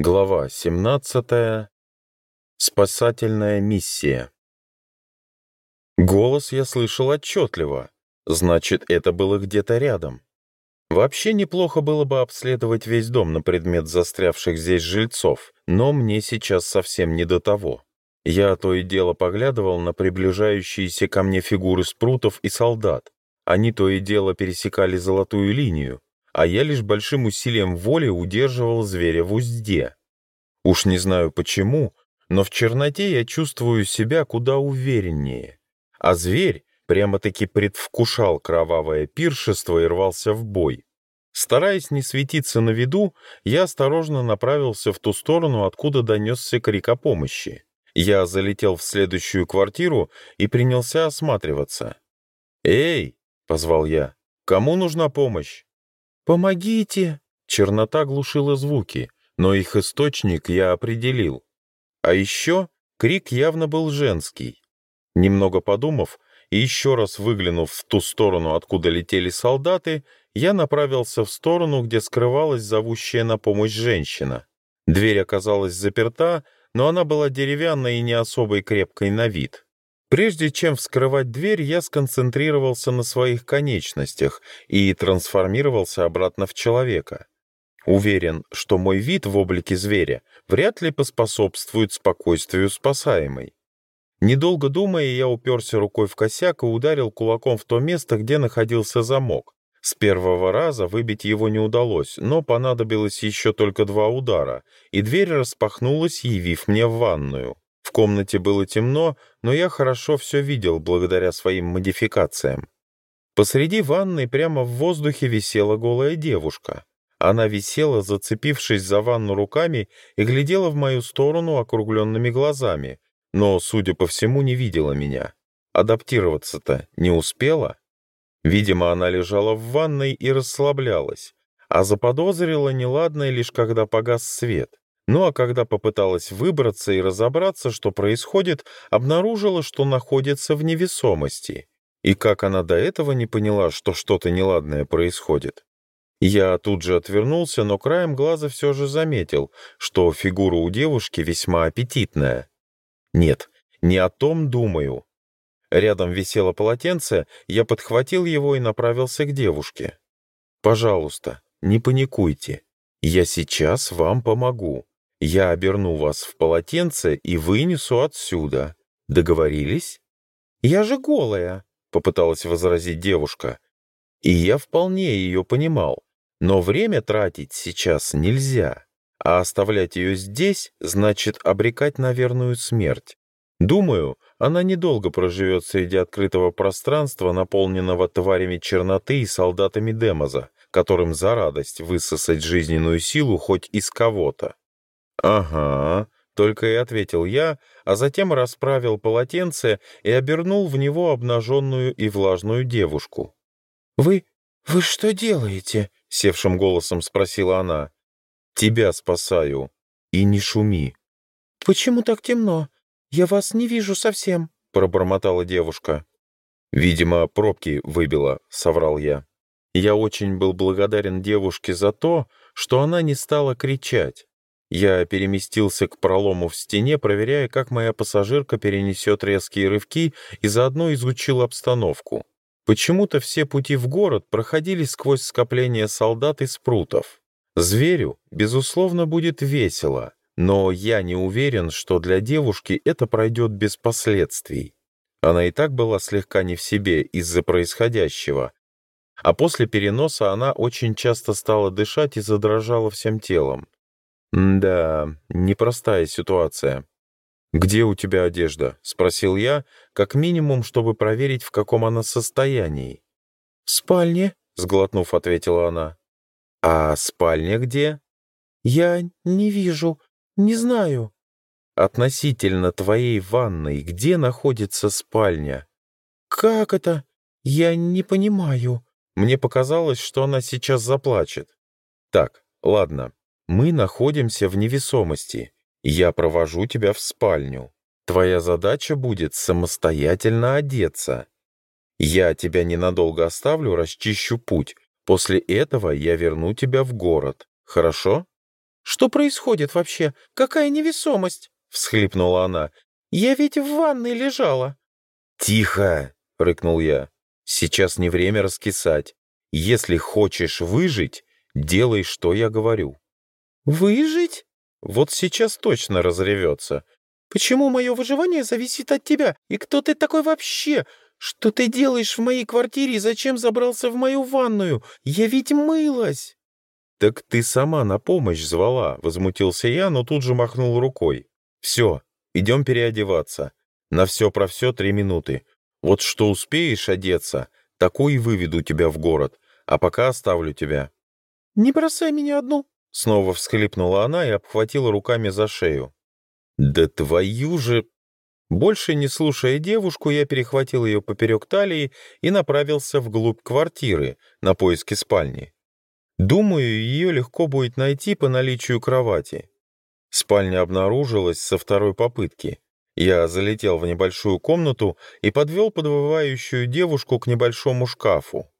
Глава 17. Спасательная миссия. Голос я слышал отчетливо, значит, это было где-то рядом. Вообще неплохо было бы обследовать весь дом на предмет застрявших здесь жильцов, но мне сейчас совсем не до того. Я то и дело поглядывал на приближающиеся ко мне фигуры спрутов и солдат. Они то и дело пересекали золотую линию, а я лишь большим усилием воли удерживал зверя в узде. Уж не знаю почему, но в черноте я чувствую себя куда увереннее. А зверь прямо-таки предвкушал кровавое пиршество и рвался в бой. Стараясь не светиться на виду, я осторожно направился в ту сторону, откуда донесся крик о помощи. Я залетел в следующую квартиру и принялся осматриваться. «Эй!» — позвал я. «Кому нужна помощь?» «Помогите!» Чернота глушила звуки, но их источник я определил. А еще крик явно был женский. Немного подумав и еще раз выглянув в ту сторону, откуда летели солдаты, я направился в сторону, где скрывалась зовущая на помощь женщина. Дверь оказалась заперта, но она была деревянной и не особой крепкой на вид. Прежде чем вскрывать дверь, я сконцентрировался на своих конечностях и трансформировался обратно в человека. Уверен, что мой вид в облике зверя вряд ли поспособствует спокойствию спасаемой. Недолго думая, я уперся рукой в косяк и ударил кулаком в то место, где находился замок. С первого раза выбить его не удалось, но понадобилось еще только два удара, и дверь распахнулась, явив мне в ванную. В комнате было темно, но я хорошо все видел благодаря своим модификациям. Посреди ванны прямо в воздухе висела голая девушка. Она висела, зацепившись за ванну руками, и глядела в мою сторону округленными глазами, но, судя по всему, не видела меня. Адаптироваться-то не успела. Видимо, она лежала в ванной и расслаблялась, а заподозрила неладное лишь когда погас свет. Ну а когда попыталась выбраться и разобраться, что происходит, обнаружила, что находится в невесомости. И как она до этого не поняла, что что-то неладное происходит. Я тут же отвернулся, но краем глаза все же заметил, что фигура у девушки весьма аппетитная. Нет, не о том думаю. Рядом висело полотенце, я подхватил его и направился к девушке. «Пожалуйста, не паникуйте. Я сейчас вам помогу». Я оберну вас в полотенце и вынесу отсюда. Договорились?» «Я же голая», — попыталась возразить девушка. И я вполне ее понимал. Но время тратить сейчас нельзя. А оставлять ее здесь значит обрекать на верную смерть. Думаю, она недолго проживет среди открытого пространства, наполненного тварями черноты и солдатами Демоза, которым за радость высосать жизненную силу хоть из кого-то. «Ага», — только и ответил я, а затем расправил полотенце и обернул в него обнаженную и влажную девушку. «Вы... вы что делаете?» — севшим голосом спросила она. «Тебя спасаю. И не шуми». «Почему так темно? Я вас не вижу совсем», — пробормотала девушка. «Видимо, пробки выбило», — соврал я. Я очень был благодарен девушке за то, что она не стала кричать. Я переместился к пролому в стене, проверяя, как моя пассажирка перенесет резкие рывки, и заодно изучил обстановку. Почему-то все пути в город проходили сквозь скопление солдат и спрутов. Зверю, безусловно, будет весело, но я не уверен, что для девушки это пройдет без последствий. Она и так была слегка не в себе из-за происходящего. А после переноса она очень часто стала дышать и задрожала всем телом. «Да, непростая ситуация». «Где у тебя одежда?» — спросил я, как минимум, чтобы проверить, в каком она состоянии. «В спальне», — сглотнув, ответила она. «А спальня где?» «Я не вижу, не знаю». «Относительно твоей ванной, где находится спальня?» «Как это? Я не понимаю». Мне показалось, что она сейчас заплачет. «Так, ладно, мы находимся в невесомости. Я провожу тебя в спальню. Твоя задача будет самостоятельно одеться. Я тебя ненадолго оставлю, расчищу путь. После этого я верну тебя в город. Хорошо? Что происходит вообще? Какая невесомость? Всхлипнула она. Я ведь в ванной лежала. Тихо, рыкнул я. Сейчас не время раскисать. Если хочешь выжить, делай, что я говорю. Выжить? Вот сейчас точно разревется. Почему мое выживание зависит от тебя? И кто ты такой вообще? Что ты делаешь в моей квартире и зачем забрался в мою ванную? Я ведь мылась!» «Так ты сама на помощь звала», — возмутился я, но тут же махнул рукой. «Все, идем переодеваться. На все про все три минуты. Вот что успеешь одеться, такой выведу тебя в город, а пока оставлю тебя». «Не бросай меня одну», Снова всхлипнула она и обхватила руками за шею. «Да твою же...» Больше не слушая девушку, я перехватил ее поперек талии и направился вглубь квартиры на поиски спальни. Думаю, ее легко будет найти по наличию кровати. Спальня обнаружилась со второй попытки. Я залетел в небольшую комнату и подвел подвывающую девушку к небольшому шкафу.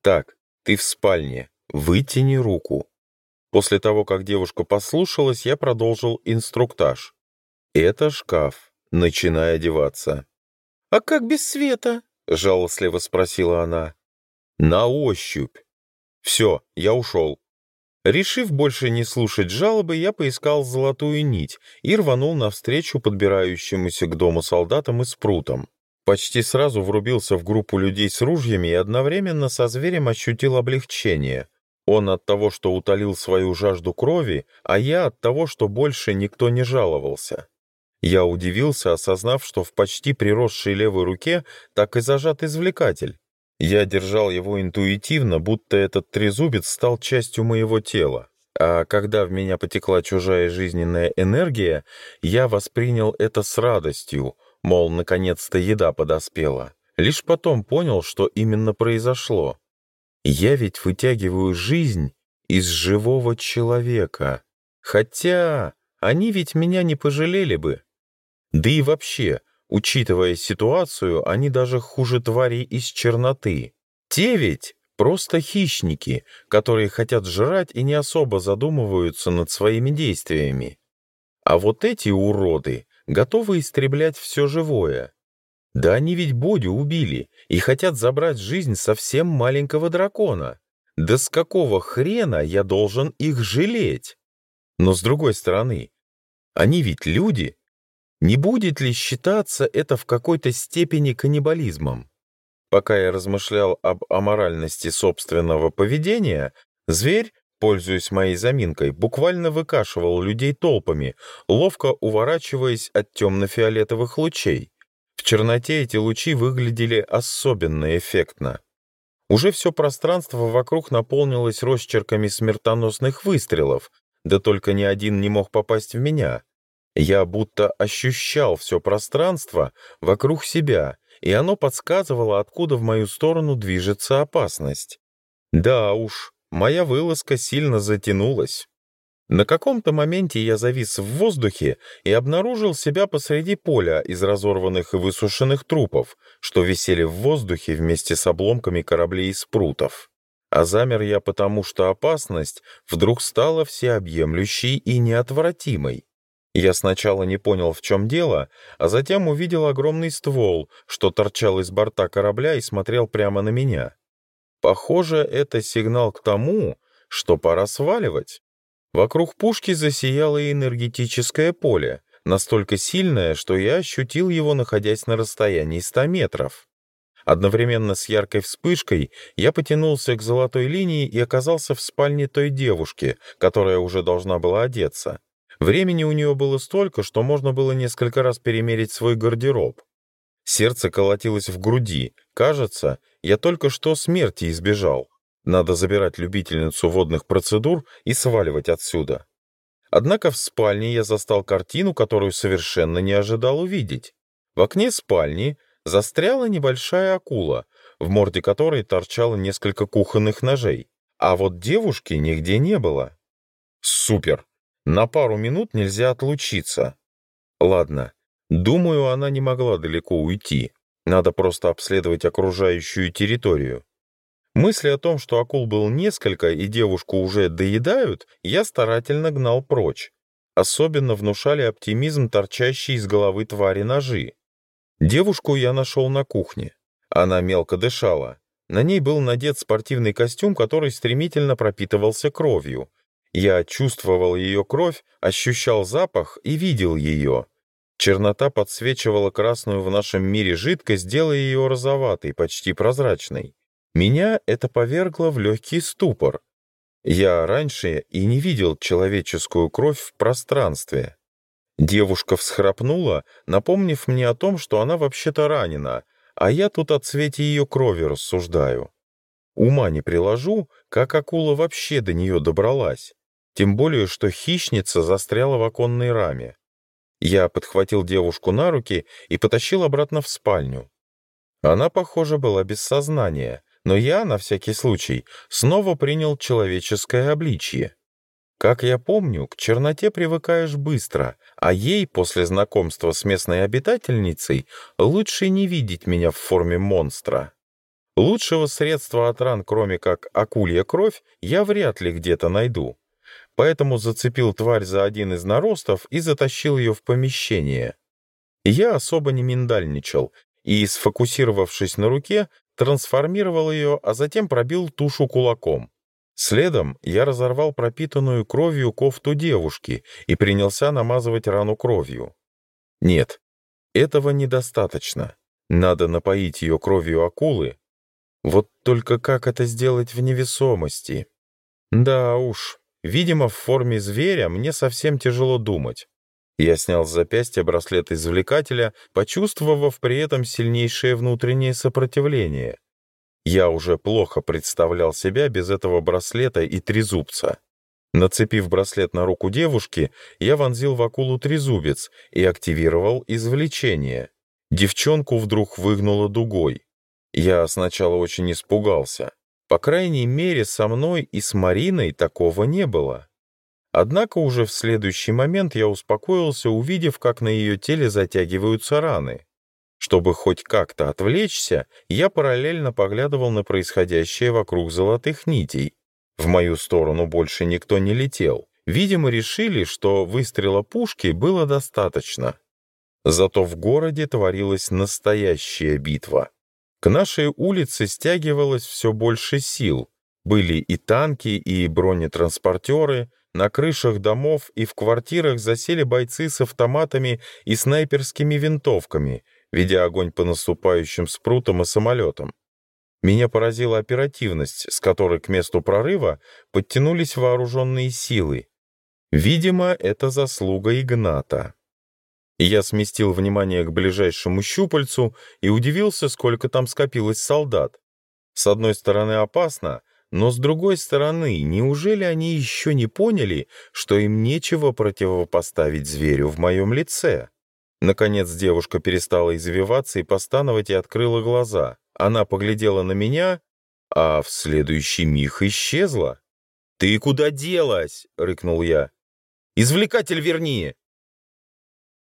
«Так, ты в спальне. Вытяни руку», После того, как девушка послушалась, я продолжил инструктаж. «Это шкаф. Начинай одеваться». «А как без света?» — жалостливо спросила она. «На ощупь». «Все, я ушел». Решив больше не слушать жалобы, я поискал золотую нить и рванул навстречу подбирающемуся к дому солдатам и спрутам. Почти сразу врубился в группу людей с ружьями и одновременно со зверем ощутил облегчение — он от того, что утолил свою жажду крови, а я от того, что больше никто не жаловался. Я удивился, осознав, что в почти приросшей левой руке так и зажат извлекатель. Я держал его интуитивно, будто этот трезубец стал частью моего тела. А когда в меня потекла чужая жизненная энергия, я воспринял это с радостью, мол, наконец-то еда подоспела. Лишь потом понял, что именно произошло. Я ведь вытягиваю жизнь из живого человека. Хотя они ведь меня не пожалели бы. Да и вообще, учитывая ситуацию, они даже хуже тварей из черноты. Те ведь просто хищники, которые хотят жрать и не особо задумываются над своими действиями. А вот эти уроды готовы истреблять все живое. Да они ведь Бодю убили и хотят забрать жизнь совсем маленького дракона. Да с какого хрена я должен их жалеть? Но с другой стороны, они ведь люди. Не будет ли считаться это в какой-то степени каннибализмом? Пока я размышлял об аморальности собственного поведения, зверь, пользуясь моей заминкой, буквально выкашивал людей толпами, ловко уворачиваясь от темно-фиолетовых лучей черноте эти лучи выглядели особенно эффектно. Уже все пространство вокруг наполнилось росчерками смертоносных выстрелов, да только ни один не мог попасть в меня. Я будто ощущал все пространство вокруг себя, и оно подсказывало, откуда в мою сторону движется опасность. Да уж, моя вылазка сильно затянулась. На каком-то моменте я завис в воздухе и обнаружил себя посреди поля из разорванных и высушенных трупов, что висели в воздухе вместе с обломками кораблей из прутов. А замер я потому, что опасность вдруг стала всеобъемлющей и неотвратимой. Я сначала не понял, в чем дело, а затем увидел огромный ствол, что торчал из борта корабля и смотрел прямо на меня. Похоже, это сигнал к тому, что пора сваливать. Вокруг пушки засияло энергетическое поле, настолько сильное, что я ощутил его, находясь на расстоянии 100 метров. Одновременно с яркой вспышкой я потянулся к золотой линии и оказался в спальне той девушки, которая уже должна была одеться. Времени у нее было столько, что можно было несколько раз перемерить свой гардероб. Сердце колотилось в груди. Кажется, я только что смерти избежал. Надо забирать любительницу водных процедур и сваливать отсюда. Однако в спальне я застал картину, которую совершенно не ожидал увидеть. В окне спальни застряла небольшая акула, в морде которой торчало несколько кухонных ножей. А вот девушки нигде не было. Супер! На пару минут нельзя отлучиться. Ладно, думаю, она не могла далеко уйти. Надо просто обследовать окружающую территорию. Мысли о том, что акул было несколько и девушку уже доедают, я старательно гнал прочь. Особенно внушали оптимизм торчащие из головы твари ножи. Девушку я нашел на кухне. Она мелко дышала. На ней был надет спортивный костюм, который стремительно пропитывался кровью. Я чувствовал ее кровь, ощущал запах и видел ее. Чернота подсвечивала красную в нашем мире жидкость, делая ее розоватой, почти прозрачной. Меня это повергло в легкий ступор. Я раньше и не видел человеческую кровь в пространстве. Девушка всхрапнула, напомнив мне о том, что она вообще-то ранена, а я тут о цвете ее крови рассуждаю. Ума не приложу, как акула вообще до нее добралась. Тем более, что хищница застряла в оконной раме. Я подхватил девушку на руки и потащил обратно в спальню. Она, похоже, была без сознания, но я, на всякий случай, снова принял человеческое обличье. Как я помню, к черноте привыкаешь быстро, а ей после знакомства с местной обитательницей лучше не видеть меня в форме монстра. Лучшего средства от ран, кроме как акулья кровь, я вряд ли где-то найду. Поэтому зацепил тварь за один из наростов и затащил ее в помещение. Я особо не миндальничал, и, сфокусировавшись на руке, трансформировал ее, а затем пробил тушу кулаком. Следом я разорвал пропитанную кровью кофту девушки и принялся намазывать рану кровью. Нет, этого недостаточно. Надо напоить ее кровью акулы. Вот только как это сделать в невесомости? Да уж, видимо, в форме зверя мне совсем тяжело думать. Я снял с запястья браслет извлекателя, почувствовав при этом сильнейшее внутреннее сопротивление. Я уже плохо представлял себя без этого браслета и трезубца. Нацепив браслет на руку девушки, я вонзил в акулу трезубец и активировал извлечение. Девчонку вдруг выгнуло дугой. Я сначала очень испугался. По крайней мере, со мной и с Мариной такого не было. Однако уже в следующий момент я успокоился, увидев, как на ее теле затягиваются раны. Чтобы хоть как-то отвлечься, я параллельно поглядывал на происходящее вокруг золотых нитей. В мою сторону больше никто не летел. Видимо, решили, что выстрела пушки было достаточно. Зато в городе творилась настоящая битва. К нашей улице стягивалось все больше сил. Были и танки, и бронетранспортеры — на крышах домов и в квартирах засели бойцы с автоматами и снайперскими винтовками, ведя огонь по наступающим спрутам и самолетам. Меня поразила оперативность, с которой к месту прорыва подтянулись вооруженные силы. Видимо, это заслуга Игната. Я сместил внимание к ближайшему щупальцу и удивился, сколько там скопилось солдат. С одной стороны опасно — но с другой стороны, неужели они еще не поняли, что им нечего противопоставить зверю в моем лице? Наконец девушка перестала извиваться и постановать и открыла глаза. Она поглядела на меня, а в следующий миг исчезла. «Ты куда делась?» — рыкнул я. «Извлекатель верни!»